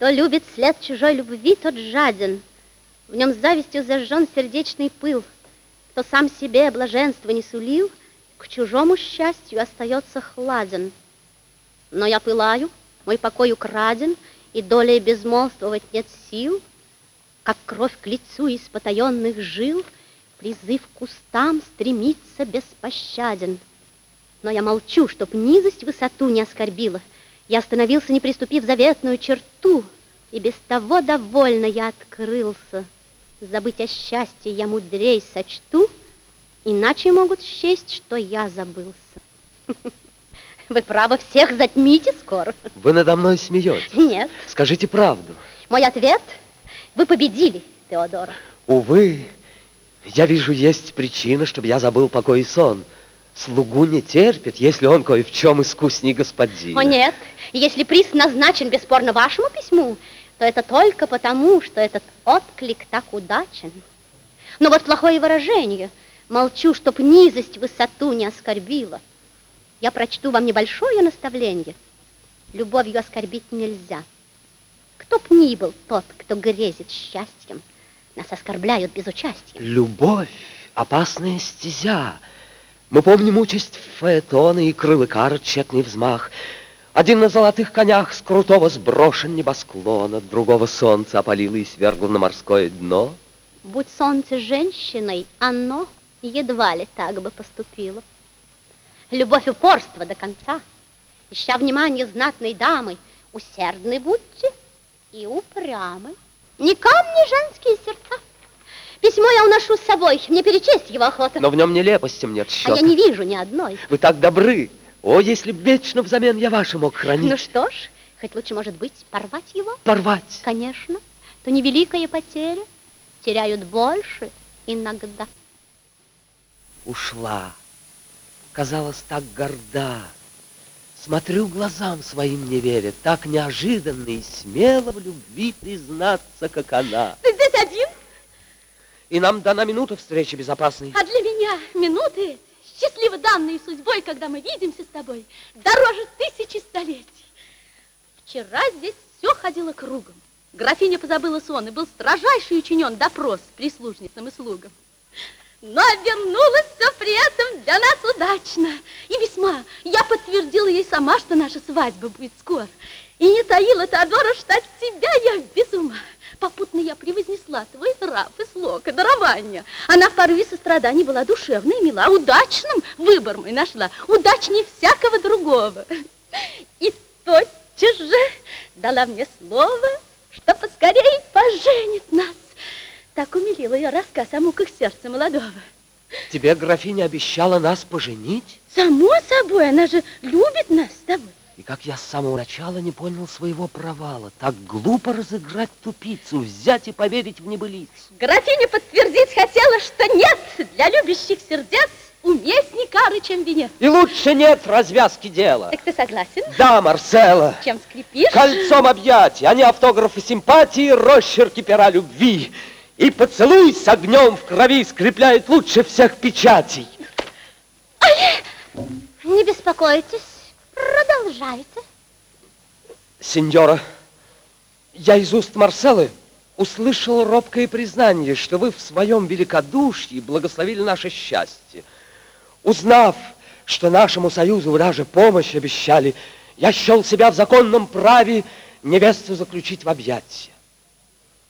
Кто любит след чужой любви, тот жаден. В нем завистью зажжен сердечный пыл. Кто сам себе блаженство не сулил, К чужому счастью остается хладен. Но я пылаю, мой покой украден, И долей безмолвствовать нет сил, Как кровь к лицу из потаенных жил, Призыв к устам стремится беспощаден. Но я молчу, чтоб низость высоту не оскорбила, я остановился, не приступив заветную черту, И без того довольно я открылся. Забыть о счастье я мудрей сочту, Иначе могут счесть, что я забылся. Вы право всех затмите скоро. Вы надо мной смеетесь? Нет. Скажите правду. Мой ответ – вы победили, Теодора. Увы, я вижу, есть причина, чтобы я забыл покой и сон. Слугу не терпит, если он кое в чем искусней господин. О, нет. Если приз назначен бесспорно вашему письму, то это только потому, что этот отклик так удачен. Но вот плохое выражение. Молчу, чтоб низость высоту не оскорбила. Я прочту вам небольшое наставление. Любовью оскорбить нельзя. Кто б ни был тот, кто грезит счастьем, нас оскорбляют без участия. Любовь — опасная стезя — мы помним участь Фаэтона и крылыкара тщетный взмах. Один на золотых конях с крутого сброшен небосклона, другого солнце опалило и свергло на морское дно. Будь солнце женщиной, оно едва ли так бы поступило. Любовь упорства до конца, ища внимание знатной дамы, усердны будьте и упрямы. Не камни женские сердца, Письмо я уношу с собой, мне перечесть его охота. Но в нем нелепостям нет счета. А я не вижу ни одной. Вы так добры. О, если б вечно взамен я ваше мог хранить. Ну что ж, хоть лучше, может быть, порвать его? Порвать? Конечно. То невеликая потеря. Теряют больше иногда. Ушла. Казалось, так горда. Смотрю глазам своим не веря, так неожиданно и смело в любви признаться, как она. Ты? И нам дана минута встречи безопасной. А для меня минуты, счастливо данные судьбой, когда мы видимся с тобой, дороже тысячи столетий. Вчера здесь все ходило кругом. Графиня позабыла сон, и был строжайший учинен допрос прислужницам и слугам. Но вернулось все при этом для нас удачно. И весьма. Я подтвердила ей сама, что наша свадьба будет скоро. И не таила Теодора, что от тебя я без ума. Попутно я превознесла твой нрав и слог, и дарование. Она в порыве сострадания была душевной и мила. Удачным выбор мой нашла, удачнее всякого другого. И тотчас же дала мне слово, что поскорее поженит нас. Так умилила я рассказ о муках сердца молодого. Тебе графиня обещала нас поженить? Само собой, она же любит нас с тобой. И как я с самого начала не понял своего провала. Так глупо разыграть тупицу, взять и поверить в небылицу. Графиня подтвердить хотела, что нет для любящих сердец уместней кары, чем венец. И лучше нет развязки дела. Так ты согласен? Да, Марсела. Чем скрипишь? Кольцом объятий, а не автографы симпатии, росчерки пера любви. И поцелуй с огнем в крови скрепляет лучше всех печатей. Ай, не беспокойтесь. Продолжайте. Сеньора, я из уст Марселы услышал робкое признание, что вы в своем великодушии благословили наше счастье. Узнав, что нашему союзу вы даже помощь обещали, я счел себя в законном праве невесту заключить в объятия.